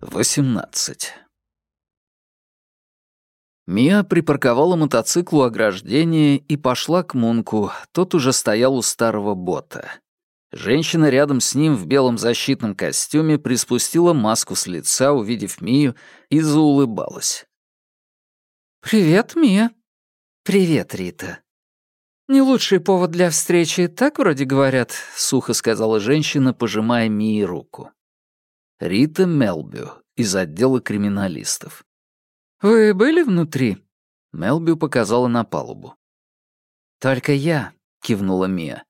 18. Мия припарковала мотоцикл у ограждения и пошла к Мунку, тот уже стоял у старого бота. Женщина рядом с ним в белом защитном костюме приспустила маску с лица, увидев Мию, и заулыбалась. «Привет, Мия». «Привет, Рита». «Не лучший повод для встречи, так вроде говорят», — сухо сказала женщина, пожимая Мии руку. Рита Мелбю из отдела криминалистов. «Вы были внутри?» Мелбю показала на палубу. «Только я», — кивнула Мия.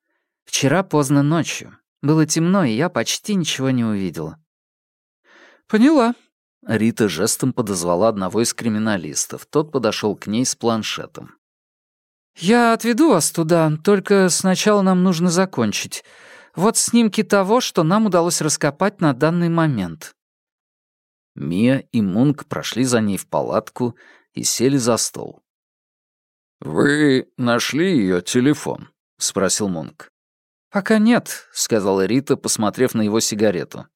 «Вчера поздно ночью. Было темно, и я почти ничего не увидела». «Поняла». Рита жестом подозвала одного из криминалистов. Тот подошел к ней с планшетом. «Я отведу вас туда, только сначала нам нужно закончить. Вот снимки того, что нам удалось раскопать на данный момент». Мия и Мунк прошли за ней в палатку и сели за стол. «Вы нашли ее телефон?» — спросил Мунк. «Пока нет», — сказала Рита, посмотрев на его сигарету.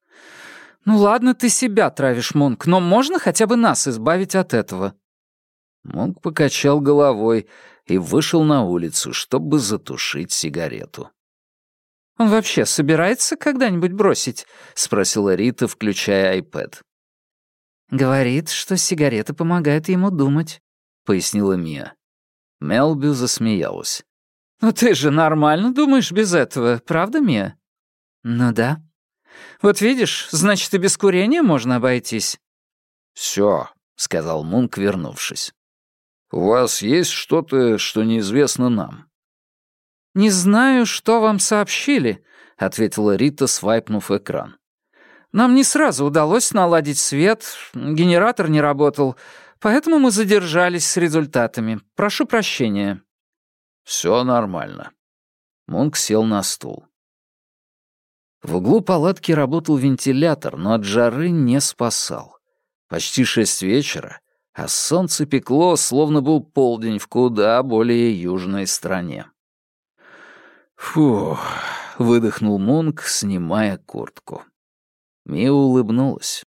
«Ну ладно, ты себя травишь, Мунк, но можно хотя бы нас избавить от этого?» Мунк покачал головой и вышел на улицу, чтобы затушить сигарету. «Он вообще собирается когда-нибудь бросить?» — спросила Рита, включая iPad. «Говорит, что сигареты помогают ему думать», — пояснила Мия. Мелбю засмеялась. «Ну ты же нормально думаешь без этого, правда, Мия?» «Ну да». «Вот видишь, значит, и без курения можно обойтись». «Всё», — сказал Мунк, вернувшись. «У вас есть что-то, что неизвестно нам?» «Не знаю, что вам сообщили», — ответила Рита, свайпнув экран. «Нам не сразу удалось наладить свет, генератор не работал, поэтому мы задержались с результатами. Прошу прощения». «Все нормально». Мунк сел на стул. В углу палатки работал вентилятор, но от жары не спасал. Почти шесть вечера, а солнце пекло, словно был полдень в куда более южной стране. «Фух», — выдохнул Мунк, снимая куртку. Мия улыбнулась.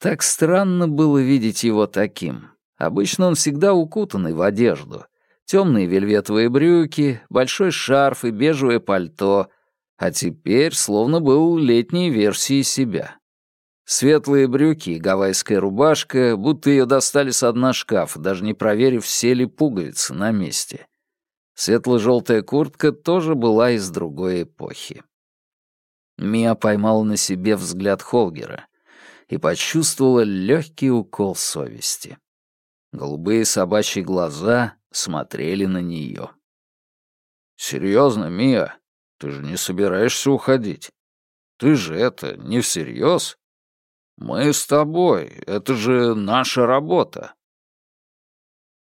Так странно было видеть его таким. Обычно он всегда укутанный в одежду. Темные вельветовые брюки, большой шарф и бежевое пальто, а теперь словно был летней версией себя. Светлые брюки и гавайская рубашка, будто ее достали с дна шкафа, даже не проверив, все ли пуговицы на месте. Светло-желтая куртка тоже была из другой эпохи. Мия поймала на себе взгляд Холгера и почувствовала легкий укол совести. Голубые собачьи глаза смотрели на нее. «Серьезно, Мия? Ты же не собираешься уходить? Ты же это, не всерьез? Мы с тобой, это же наша работа».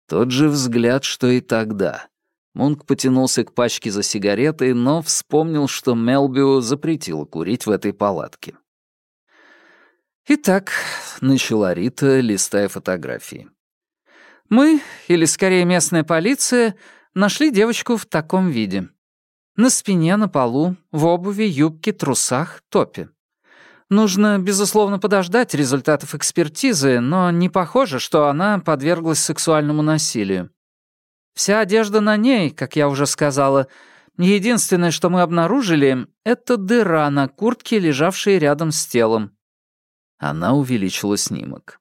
Тот же взгляд, что и тогда, Мунк потянулся к пачке за сигаретой, но вспомнил, что Мелбио запретила курить в этой палатке. «Итак», — начала Рита, листая фотографии. «Мы, или скорее местная полиция, нашли девочку в таком виде. На спине, на полу, в обуви, юбке, трусах, топе. Нужно, безусловно, подождать результатов экспертизы, но не похоже, что она подверглась сексуальному насилию. Вся одежда на ней, как я уже сказала. Единственное, что мы обнаружили, это дыра на куртке, лежавшей рядом с телом». Она увеличила снимок.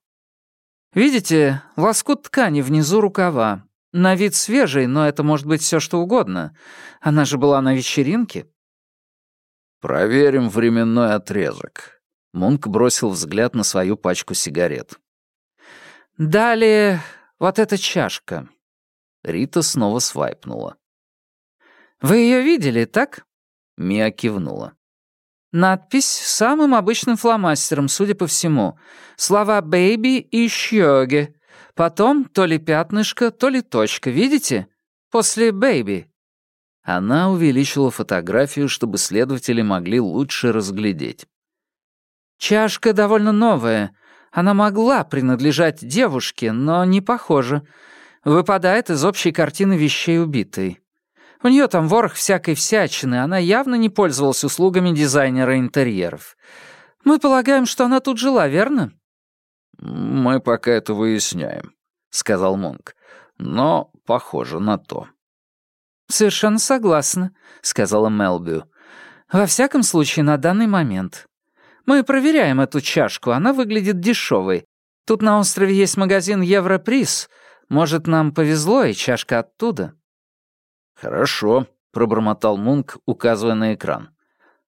«Видите, лоскут ткани внизу рукава. На вид свежий, но это может быть все что угодно. Она же была на вечеринке». «Проверим временной отрезок». Мунк бросил взгляд на свою пачку сигарет. «Далее вот эта чашка. Рита снова свайпнула. «Вы ее видели, так?» Мия кивнула. Надпись самым обычным фломастером, судя по всему. Слова «baby» и «sugar». Потом то ли пятнышко, то ли точка, видите? После «baby». Она увеличила фотографию, чтобы следователи могли лучше разглядеть. «Чашка довольно новая. Она могла принадлежать девушке, но не похожа выпадает из общей картины вещей убитой. У нее там ворох всякой всячины, она явно не пользовалась услугами дизайнера интерьеров. «Мы полагаем, что она тут жила, верно?» «Мы пока это выясняем», — сказал Монк. «Но похоже на то». «Совершенно согласна», — сказала Мелбю. «Во всяком случае, на данный момент. Мы проверяем эту чашку, она выглядит дешевой. Тут на острове есть магазин Европриз. Может, нам повезло, и чашка оттуда?» «Хорошо», — пробормотал Мунк, указывая на экран.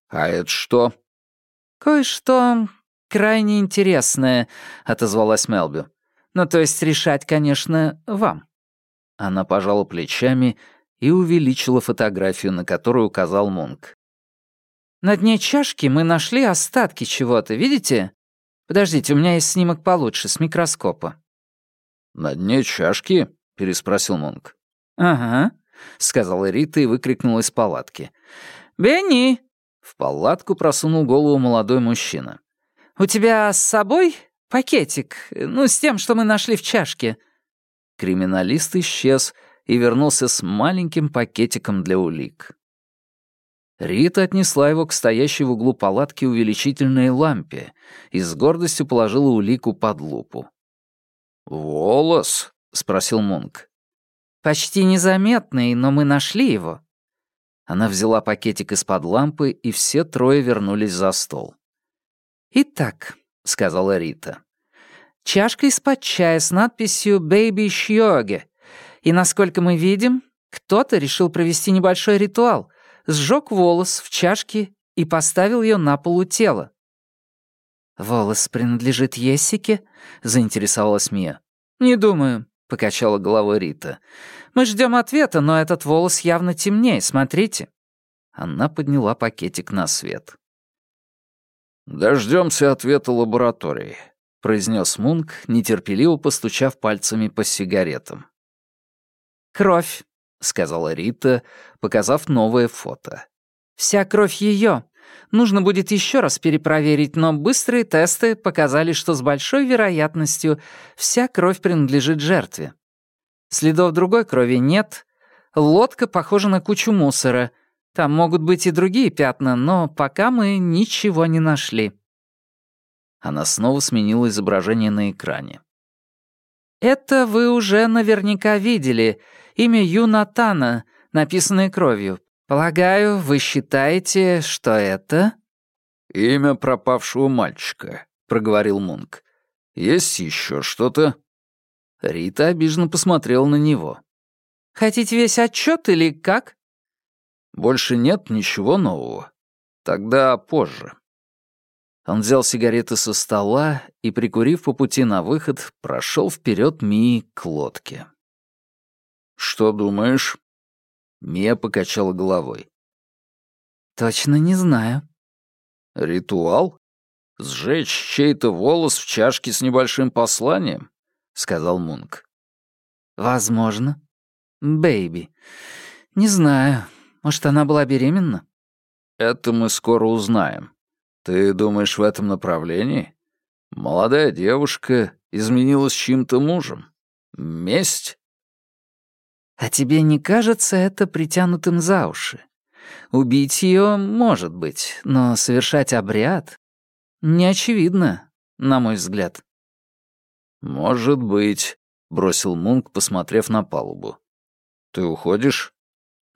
«А это что?» «Кое-что крайне интересное», — отозвалась Мелбю. «Ну, то есть решать, конечно, вам». Она пожала плечами и увеличила фотографию, на которую указал Мунк. «На дне чашки мы нашли остатки чего-то, видите? Подождите, у меня есть снимок получше, с микроскопа». «На дне чашки?» — переспросил Мунк. «Ага», — сказала Рита и выкрикнула из палатки. «Бенни!» В палатку просунул голову молодой мужчина. «У тебя с собой пакетик? Ну, с тем, что мы нашли в чашке?» Криминалист исчез и вернулся с маленьким пакетиком для улик. Рита отнесла его к стоящей в углу палатки увеличительной лампе и с гордостью положила улику под лупу. «Волос?» — спросил Мунк. «Почти незаметный, но мы нашли его». Она взяла пакетик из-под лампы, и все трое вернулись за стол. «Итак», — сказала Рита, — «чашка из-под чая с надписью «Бэйби Шьоге». И, насколько мы видим, кто-то решил провести небольшой ритуал, сжег волос в чашке и поставил ее на полу тела. «Волос принадлежит Ессике?» — заинтересовалась Мия. «Не думаю», — покачала головой Рита. «Мы ждем ответа, но этот волос явно темнее, смотрите». Она подняла пакетик на свет. Дождемся ответа лаборатории», — произнес Мунк, нетерпеливо постучав пальцами по сигаретам. «Кровь», — сказала Рита, показав новое фото. «Вся кровь ее. Нужно будет еще раз перепроверить, но быстрые тесты показали, что с большой вероятностью вся кровь принадлежит жертве. Следов другой крови нет. Лодка похожа на кучу мусора. Там могут быть и другие пятна, но пока мы ничего не нашли». Она снова сменила изображение на экране. «Это вы уже наверняка видели. Имя Юнатана, написанное кровью. Полагаю, вы считаете, что это...» «Имя пропавшего мальчика», — проговорил Мунк. «Есть еще что-то?» Рита обиженно посмотрела на него. «Хотите весь отчет или как?» «Больше нет ничего нового. Тогда позже». Он взял сигареты со стола и, прикурив по пути на выход, прошел вперед Мии к лодке. «Что думаешь?» Мия покачала головой. «Точно не знаю». «Ритуал? Сжечь чей-то волос в чашке с небольшим посланием?» — сказал Мунк. «Возможно. Бэйби. Не знаю. Может, она была беременна?» «Это мы скоро узнаем. Ты думаешь в этом направлении? Молодая девушка изменилась чьим-то мужем. Месть?» А тебе не кажется это притянутым за уши? Убить ее может быть, но совершать обряд не очевидно, на мой взгляд. «Может быть», — бросил Мунк, посмотрев на палубу. «Ты уходишь?»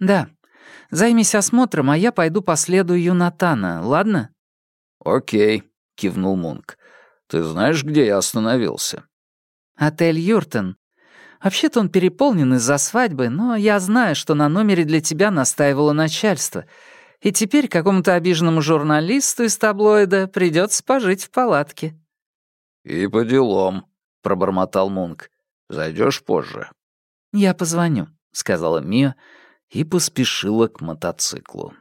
«Да. Займись осмотром, а я пойду по следу Юнатана, ладно?» «Окей», — кивнул Мунк. «Ты знаешь, где я остановился?» «Отель Юртон. Вообще-то он переполнен из-за свадьбы, но я знаю, что на номере для тебя настаивало начальство. И теперь какому-то обиженному журналисту из таблоида придется пожить в палатке». «И по делам», — пробормотал Мунк. Зайдешь позже». «Я позвоню», — сказала Мия и поспешила к мотоциклу.